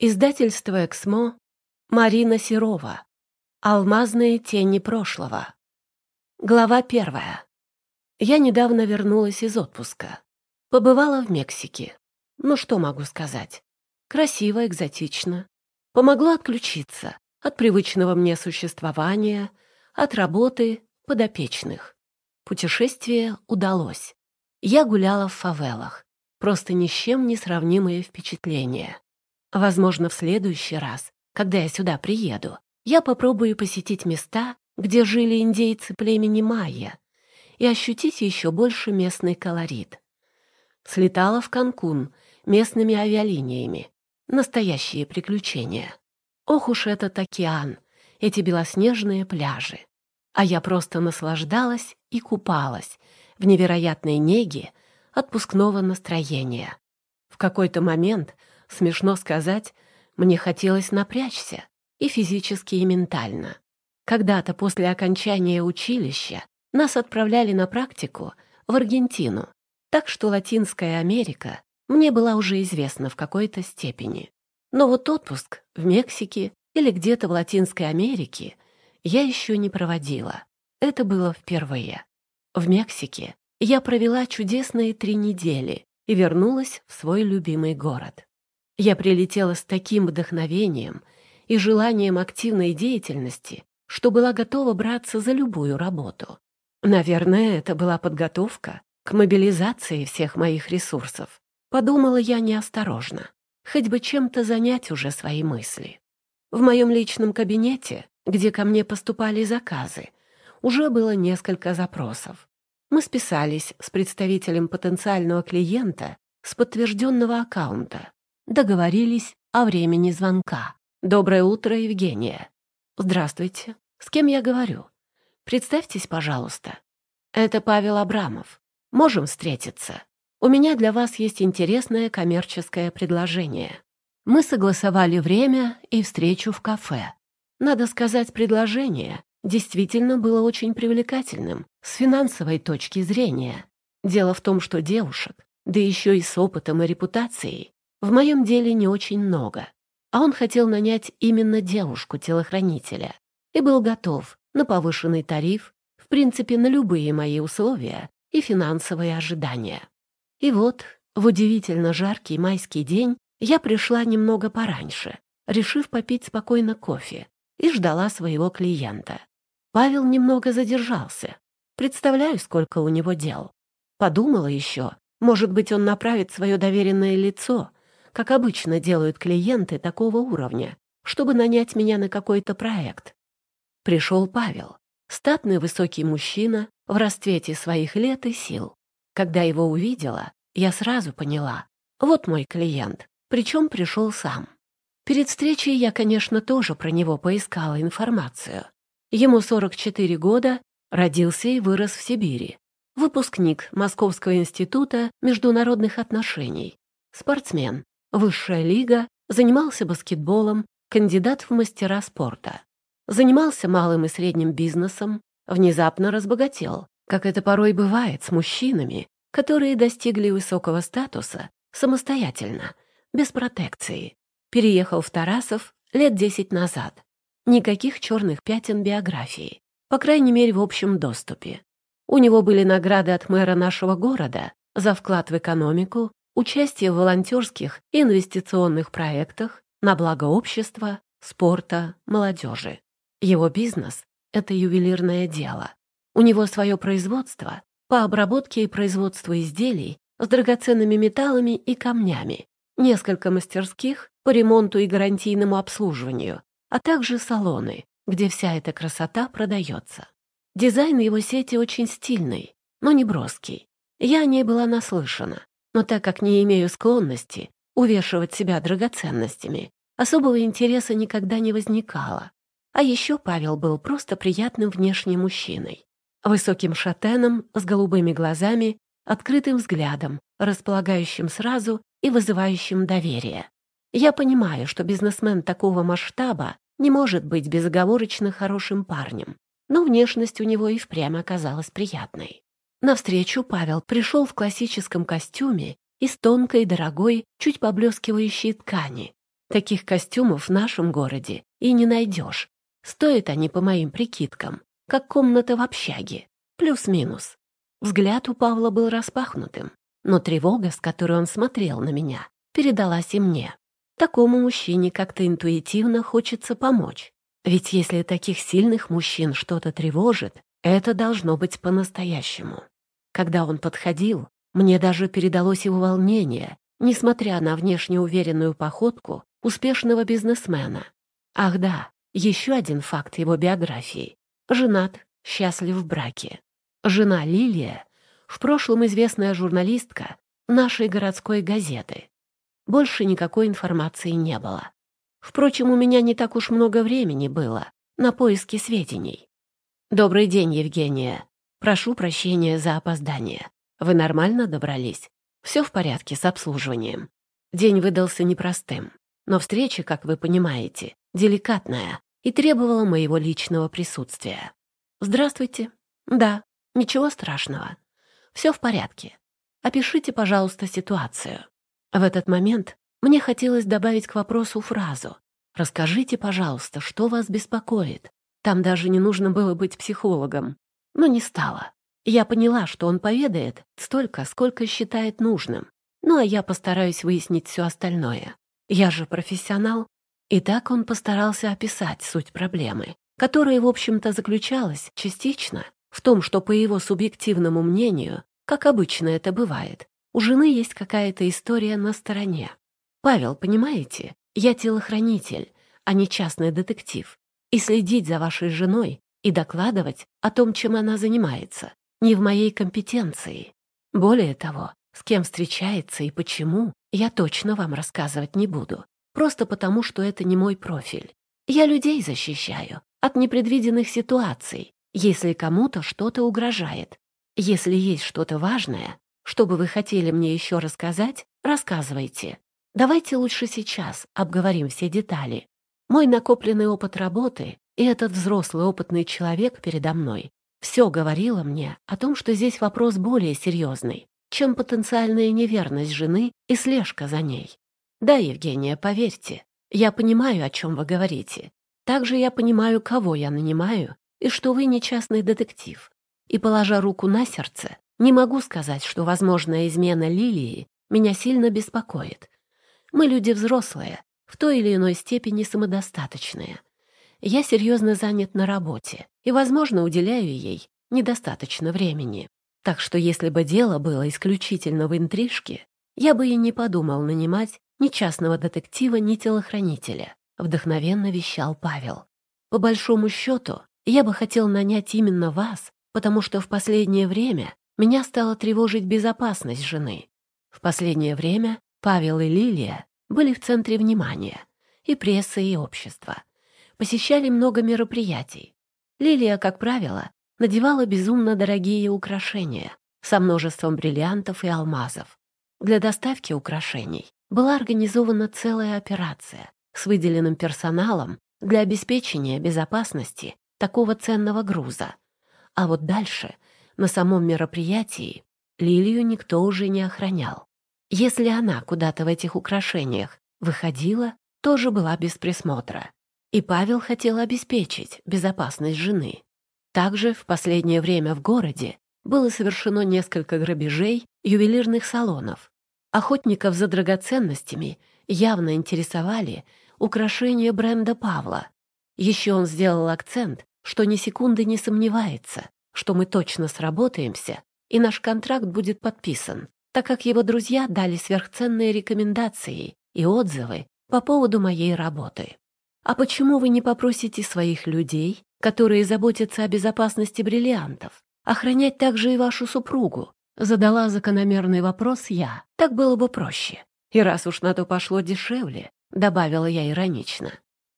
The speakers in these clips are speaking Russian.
Издательство «Эксмо», Марина Серова. «Алмазные тени прошлого». Глава первая. Я недавно вернулась из отпуска. Побывала в Мексике. Ну что могу сказать? Красиво, экзотично. Помогло отключиться от привычного мне существования, от работы, подопечных. Путешествие удалось. Я гуляла в фавелах. Просто ни с чем не сравнимые впечатления. Возможно, в следующий раз, когда я сюда приеду, я попробую посетить места, где жили индейцы племени майя, и ощутить еще больше местный колорит. Слетала в Канкун местными авиалиниями. Настоящие приключения. Ох уж этот океан, эти белоснежные пляжи. А я просто наслаждалась и купалась в невероятной неге отпускного настроения. В какой-то момент — Смешно сказать, мне хотелось напрячься и физически, и ментально. Когда-то после окончания училища нас отправляли на практику в Аргентину, так что Латинская Америка мне была уже известна в какой-то степени. Но вот отпуск в Мексике или где-то в Латинской Америке я еще не проводила. Это было впервые. В Мексике я провела чудесные три недели и вернулась в свой любимый город. Я прилетела с таким вдохновением и желанием активной деятельности, что была готова браться за любую работу. Наверное, это была подготовка к мобилизации всех моих ресурсов. Подумала я неосторожно. Хоть бы чем-то занять уже свои мысли. В моем личном кабинете, где ко мне поступали заказы, уже было несколько запросов. Мы списались с представителем потенциального клиента с подтвержденного аккаунта договорились о времени звонка. «Доброе утро, Евгения!» «Здравствуйте. С кем я говорю?» «Представьтесь, пожалуйста. Это Павел Абрамов. Можем встретиться. У меня для вас есть интересное коммерческое предложение. Мы согласовали время и встречу в кафе. Надо сказать, предложение действительно было очень привлекательным с финансовой точки зрения. Дело в том, что девушек, да еще и с опытом и репутацией, в моем деле не очень много. А он хотел нанять именно девушку-телохранителя и был готов на повышенный тариф, в принципе, на любые мои условия и финансовые ожидания. И вот, в удивительно жаркий майский день я пришла немного пораньше, решив попить спокойно кофе, и ждала своего клиента. Павел немного задержался. Представляю, сколько у него дел. Подумала еще, может быть, он направит свое доверенное лицо как обычно делают клиенты такого уровня, чтобы нанять меня на какой-то проект. Пришел Павел, статный высокий мужчина в расцвете своих лет и сил. Когда его увидела, я сразу поняла. Вот мой клиент, причем пришел сам. Перед встречей я, конечно, тоже про него поискала информацию. Ему 44 года, родился и вырос в Сибири. Выпускник Московского института международных отношений. Спортсмен, Высшая лига, занимался баскетболом, кандидат в мастера спорта. Занимался малым и средним бизнесом, внезапно разбогател, как это порой бывает с мужчинами, которые достигли высокого статуса самостоятельно, без протекции. Переехал в Тарасов лет 10 назад. Никаких черных пятен биографии, по крайней мере, в общем доступе. У него были награды от мэра нашего города за вклад в экономику участие в волонтерских и инвестиционных проектах на благо общества, спорта, молодежи. Его бизнес – это ювелирное дело. У него свое производство по обработке и производству изделий с драгоценными металлами и камнями, несколько мастерских по ремонту и гарантийному обслуживанию, а также салоны, где вся эта красота продается. Дизайн его сети очень стильный, но не броский. Я о ней была наслышана но так как не имею склонности увешивать себя драгоценностями, особого интереса никогда не возникало. А еще Павел был просто приятным внешним мужчиной. Высоким шатеном, с голубыми глазами, открытым взглядом, располагающим сразу и вызывающим доверие. Я понимаю, что бизнесмен такого масштаба не может быть безоговорочно хорошим парнем, но внешность у него и впрямь оказалась приятной. Навстречу Павел пришел в классическом костюме из тонкой, дорогой, чуть поблескивающей ткани. Таких костюмов в нашем городе и не найдешь. Стоят они, по моим прикидкам, как комната в общаге. Плюс-минус. Взгляд у Павла был распахнутым, но тревога, с которой он смотрел на меня, передалась и мне. Такому мужчине как-то интуитивно хочется помочь. Ведь если таких сильных мужчин что-то тревожит, это должно быть по-настоящему. Когда он подходил, мне даже передалось его волнение, несмотря на внешне уверенную походку успешного бизнесмена. Ах да, еще один факт его биографии. Женат, счастлив в браке. Жена Лилия, в прошлом известная журналистка нашей городской газеты. Больше никакой информации не было. Впрочем, у меня не так уж много времени было на поиски сведений. «Добрый день, Евгения», Прошу прощения за опоздание. Вы нормально добрались? Все в порядке с обслуживанием. День выдался непростым, но встреча, как вы понимаете, деликатная и требовала моего личного присутствия. Здравствуйте. Да, ничего страшного. Все в порядке. Опишите, пожалуйста, ситуацию. В этот момент мне хотелось добавить к вопросу фразу «Расскажите, пожалуйста, что вас беспокоит?» Там даже не нужно было быть психологом но не стала. Я поняла, что он поведает столько, сколько считает нужным. Ну а я постараюсь выяснить все остальное. Я же профессионал. И так он постарался описать суть проблемы, которая, в общем-то, заключалась частично в том, что, по его субъективному мнению, как обычно это бывает, у жены есть какая-то история на стороне. Павел, понимаете, я телохранитель, а не частный детектив, и следить за вашей женой и докладывать о том, чем она занимается, не в моей компетенции. Более того, с кем встречается и почему, я точно вам рассказывать не буду, просто потому, что это не мой профиль. Я людей защищаю от непредвиденных ситуаций, если кому-то что-то угрожает. Если есть что-то важное, что бы вы хотели мне еще рассказать, рассказывайте. Давайте лучше сейчас обговорим все детали. Мой накопленный опыт работы и этот взрослый опытный человек передо мной все говорило мне о том, что здесь вопрос более серьезный, чем потенциальная неверность жены и слежка за ней. Да, Евгения, поверьте, я понимаю, о чем вы говорите. Также я понимаю, кого я нанимаю, и что вы не частный детектив. И, положа руку на сердце, не могу сказать, что возможная измена Лилии меня сильно беспокоит. Мы люди взрослые, в той или иной степени самодостаточные — я серьезно занят на работе и, возможно, уделяю ей недостаточно времени. Так что если бы дело было исключительно в интрижке, я бы и не подумал нанимать ни частного детектива, ни телохранителя», — вдохновенно вещал Павел. «По большому счету, я бы хотел нанять именно вас, потому что в последнее время меня стала тревожить безопасность жены. В последнее время Павел и Лилия были в центре внимания и прессы, и общества посещали много мероприятий. Лилия, как правило, надевала безумно дорогие украшения со множеством бриллиантов и алмазов. Для доставки украшений была организована целая операция с выделенным персоналом для обеспечения безопасности такого ценного груза. А вот дальше, на самом мероприятии, Лилию никто уже не охранял. Если она куда-то в этих украшениях выходила, тоже была без присмотра и Павел хотел обеспечить безопасность жены. Также в последнее время в городе было совершено несколько грабежей ювелирных салонов. Охотников за драгоценностями явно интересовали украшения бренда Павла. Еще он сделал акцент, что ни секунды не сомневается, что мы точно сработаемся, и наш контракт будет подписан, так как его друзья дали сверхценные рекомендации и отзывы по поводу моей работы. А почему вы не попросите своих людей, которые заботятся о безопасности бриллиантов, охранять также и вашу супругу?» Задала закономерный вопрос я. Так было бы проще. И раз уж на то пошло дешевле, добавила я иронично.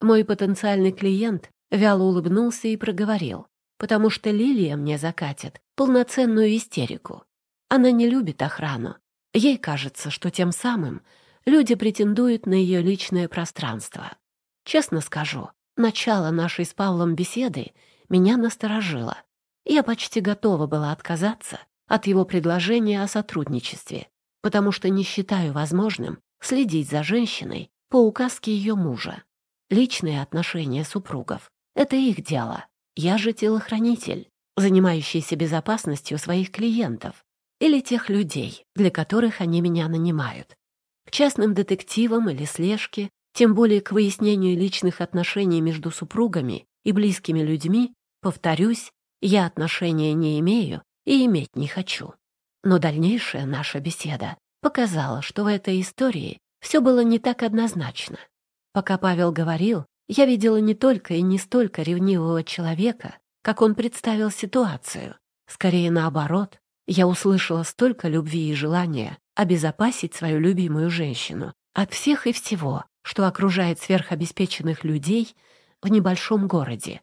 Мой потенциальный клиент вяло улыбнулся и проговорил, потому что Лилия мне закатит полноценную истерику. Она не любит охрану. Ей кажется, что тем самым люди претендуют на ее личное пространство. Честно скажу, начало нашей с Павлом беседы меня насторожило. Я почти готова была отказаться от его предложения о сотрудничестве, потому что не считаю возможным следить за женщиной по указке ее мужа. Личные отношения супругов — это их дело. Я же телохранитель, занимающийся безопасностью своих клиентов или тех людей, для которых они меня нанимают. К частным детективам или слежке тем более к выяснению личных отношений между супругами и близкими людьми, повторюсь, я отношения не имею и иметь не хочу. Но дальнейшая наша беседа показала, что в этой истории все было не так однозначно. Пока Павел говорил, я видела не только и не столько ревнивого человека, как он представил ситуацию. Скорее наоборот, я услышала столько любви и желания обезопасить свою любимую женщину от всех и всего, что окружает сверхобеспеченных людей в небольшом городе.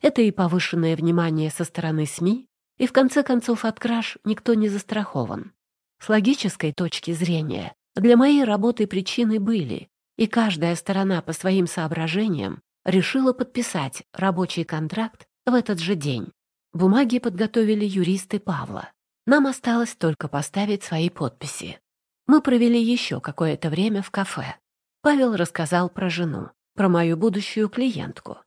Это и повышенное внимание со стороны СМИ, и в конце концов от краж никто не застрахован. С логической точки зрения для моей работы причины были, и каждая сторона по своим соображениям решила подписать рабочий контракт в этот же день. Бумаги подготовили юристы Павла. Нам осталось только поставить свои подписи. Мы провели еще какое-то время в кафе. Павел рассказал про жену, про мою будущую клиентку.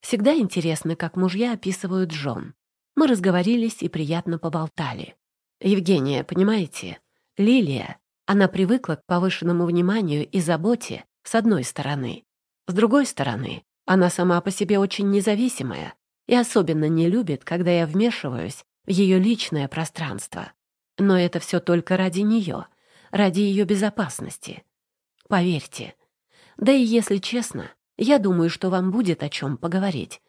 Всегда интересно, как мужья описывают жен. Мы разговорились и приятно поболтали. Евгения, понимаете, Лилия, она привыкла к повышенному вниманию и заботе с одной стороны. С другой стороны, она сама по себе очень независимая и особенно не любит, когда я вмешиваюсь в ее личное пространство. Но это все только ради нее, ради ее безопасности. Поверьте, да и если честно, я думаю, что вам будет о чем поговорить.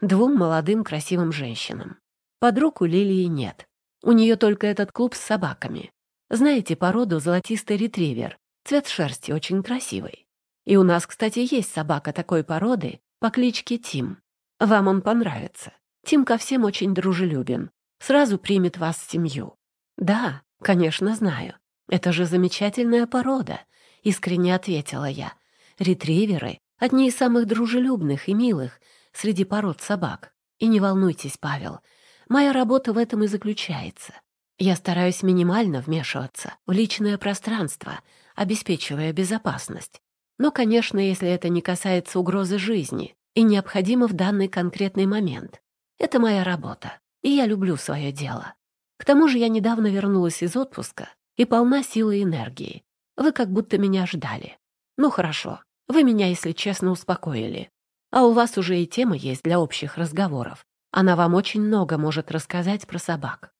Двум молодым красивым женщинам. Подруг у Лилии нет. У нее только этот клуб с собаками. Знаете породу золотистый ретривер? Цвет шерсти очень красивый. И у нас, кстати, есть собака такой породы по кличке Тим. Вам он понравится. Тим ко всем очень дружелюбен. Сразу примет вас в семью. Да, конечно, знаю. Это же замечательная порода, искренне ответила я. Ретриверы — одни из самых дружелюбных и милых среди пород собак. И не волнуйтесь, Павел, моя работа в этом и заключается. Я стараюсь минимально вмешиваться в личное пространство, обеспечивая безопасность. Но, конечно, если это не касается угрозы жизни и необходимо в данный конкретный момент. Это моя работа, и я люблю свое дело. К тому же я недавно вернулась из отпуска и полна силы и энергии. Вы как будто меня ждали. Ну хорошо, вы меня, если честно, успокоили. А у вас уже и тема есть для общих разговоров. Она вам очень много может рассказать про собак.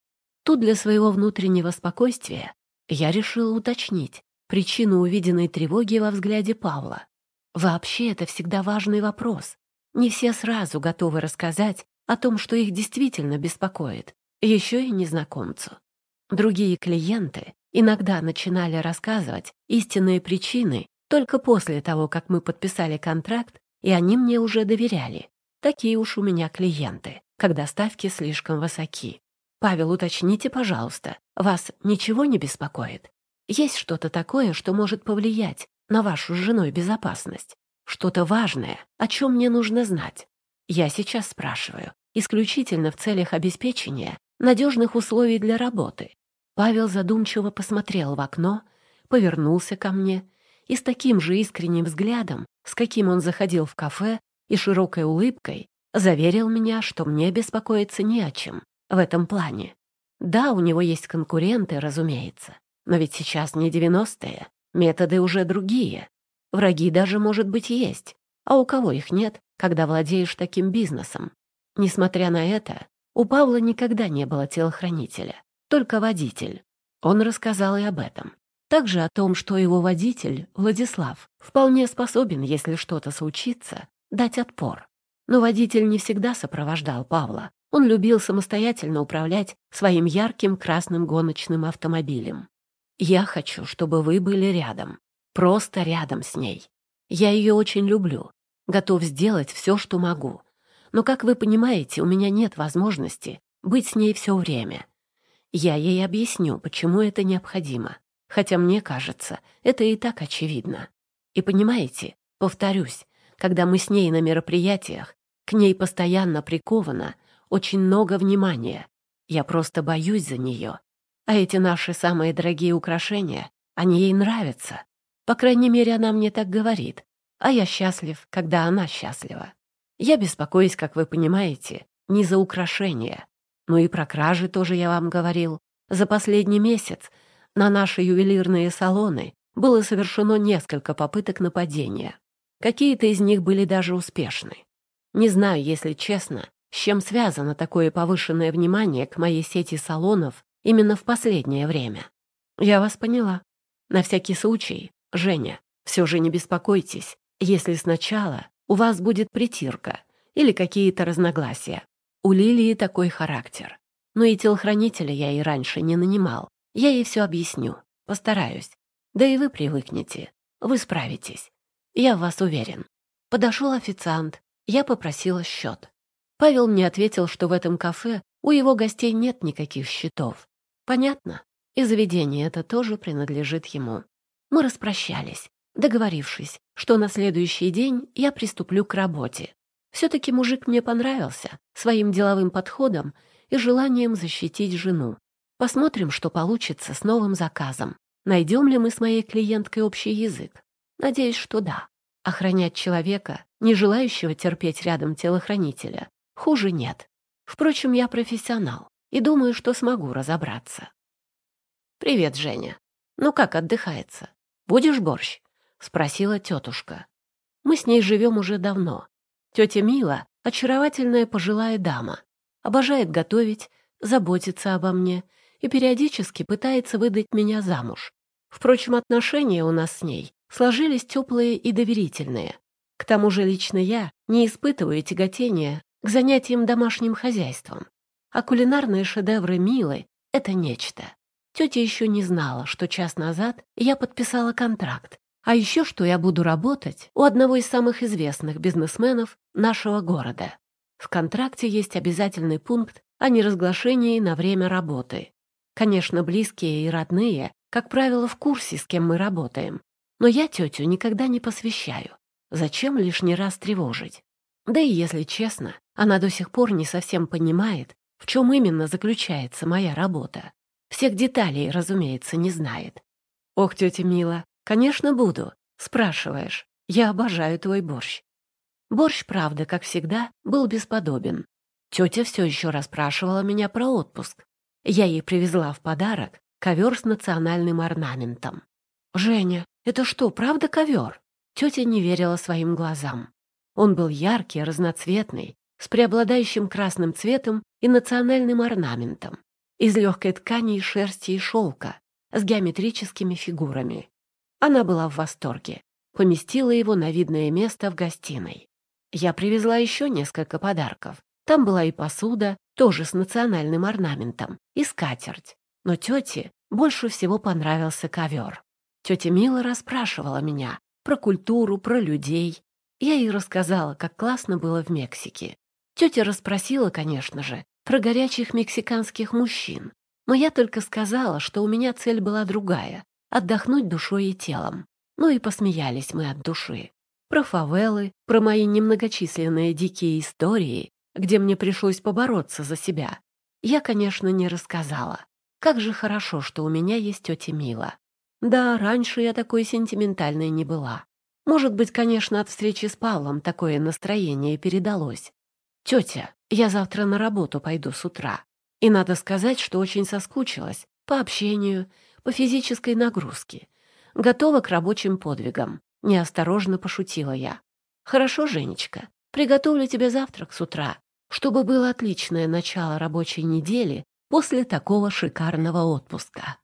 Тут для своего внутреннего спокойствия я решила уточнить причину увиденной тревоги во взгляде Павла. Вообще это всегда важный вопрос. Не все сразу готовы рассказать о том, что их действительно беспокоит, еще и незнакомцу. Другие клиенты иногда начинали рассказывать истинные причины только после того, как мы подписали контракт, и они мне уже доверяли. Такие уж у меня клиенты, когда ставки слишком высоки. Павел, уточните, пожалуйста, вас ничего не беспокоит? Есть что-то такое, что может повлиять на вашу с женой безопасность? Что-то важное, о чем мне нужно знать? Я сейчас спрашиваю, исключительно в целях обеспечения надежных условий для работы. Павел задумчиво посмотрел в окно, повернулся ко мне и с таким же искренним взглядом, с каким он заходил в кафе и широкой улыбкой, заверил меня, что мне беспокоиться не о чем в этом плане. Да, у него есть конкуренты, разумеется, но ведь сейчас не 90-е, методы уже другие. Враги даже, может быть, есть, а у кого их нет, когда владеешь таким бизнесом? Несмотря на это, у Павла никогда не было телохранителя, только водитель. Он рассказал и об этом. Также о том, что его водитель, Владислав, вполне способен, если что-то случится, дать отпор. Но водитель не всегда сопровождал Павла. Он любил самостоятельно управлять своим ярким красным гоночным автомобилем. «Я хочу, чтобы вы были рядом. Просто рядом с ней. Я ее очень люблю. Готов сделать все, что могу. Но, как вы понимаете, у меня нет возможности быть с ней все время. Я ей объясню, почему это необходимо. Хотя мне кажется, это и так очевидно. И понимаете, повторюсь, когда мы с ней на мероприятиях, к ней постоянно приковано очень много внимания. Я просто боюсь за нее. А эти наши самые дорогие украшения, они ей нравятся. По крайней мере, она мне так говорит. А я счастлив, когда она счастлива. Я беспокоюсь, как вы понимаете, не за украшения. Ну и про кражи тоже я вам говорил. За последний месяц на наши ювелирные салоны было совершено несколько попыток нападения. Какие-то из них были даже успешны. Не знаю, если честно, с чем связано такое повышенное внимание к моей сети салонов именно в последнее время. Я вас поняла. На всякий случай, Женя, все же не беспокойтесь, если сначала у вас будет притирка или какие-то разногласия. У Лилии такой характер. Но и телохранителя я и раньше не нанимал. Я ей все объясню, постараюсь. Да и вы привыкнете, вы справитесь. Я в вас уверен. Подошел официант, я попросила счет. Павел мне ответил, что в этом кафе у его гостей нет никаких счетов. Понятно? И заведение это тоже принадлежит ему. Мы распрощались, договорившись, что на следующий день я приступлю к работе. Все-таки мужик мне понравился своим деловым подходом и желанием защитить жену. Посмотрим, что получится с новым заказом. Найдем ли мы с моей клиенткой общий язык? Надеюсь, что да. Охранять человека, не желающего терпеть рядом телохранителя, хуже нет. Впрочем, я профессионал и думаю, что смогу разобраться. «Привет, Женя. Ну как отдыхается? Будешь борщ?» — спросила тетушка. «Мы с ней живем уже давно. Тетя Мила — очаровательная пожилая дама. Обожает готовить, заботится обо мне и периодически пытается выдать меня замуж. Впрочем, отношения у нас с ней сложились теплые и доверительные. К тому же лично я не испытываю тяготения к занятиям домашним хозяйством. А кулинарные шедевры Милы — это нечто. Тетя еще не знала, что час назад я подписала контракт, а еще что я буду работать у одного из самых известных бизнесменов нашего города. В контракте есть обязательный пункт о неразглашении на время работы. Конечно, близкие и родные, как правило, в курсе, с кем мы работаем. Но я тетю никогда не посвящаю. Зачем лишний раз тревожить? Да и если честно, она до сих пор не совсем понимает, в чем именно заключается моя работа. Всех деталей, разумеется, не знает. «Ох, тетя Мила, конечно, буду. Спрашиваешь. Я обожаю твой борщ». Борщ, правда, как всегда, был бесподобен. Тетя все еще расспрашивала меня про отпуск, я ей привезла в подарок ковер с национальным орнаментом. «Женя, это что, правда ковер?» Тетя не верила своим глазам. Он был яркий, разноцветный, с преобладающим красным цветом и национальным орнаментом, из легкой ткани и шерсти и шелка, с геометрическими фигурами. Она была в восторге. Поместила его на видное место в гостиной. Я привезла еще несколько подарков, там была и посуда, тоже с национальным орнаментом, и скатерть. Но тете больше всего понравился ковер. Тетя Мила расспрашивала меня про культуру, про людей. Я ей рассказала, как классно было в Мексике. Тетя расспросила, конечно же, про горячих мексиканских мужчин. Но я только сказала, что у меня цель была другая — отдохнуть душой и телом. Ну и посмеялись мы от души. Про фавелы, про мои немногочисленные дикие истории где мне пришлось побороться за себя, я, конечно, не рассказала. Как же хорошо, что у меня есть тетя Мила. Да, раньше я такой сентиментальной не была. Может быть, конечно, от встречи с Павлом такое настроение передалось. «Тетя, я завтра на работу пойду с утра. И надо сказать, что очень соскучилась по общению, по физической нагрузке. Готова к рабочим подвигам», — неосторожно пошутила я. «Хорошо, Женечка, приготовлю тебе завтрак с утра чтобы было отличное начало рабочей недели после такого шикарного отпуска.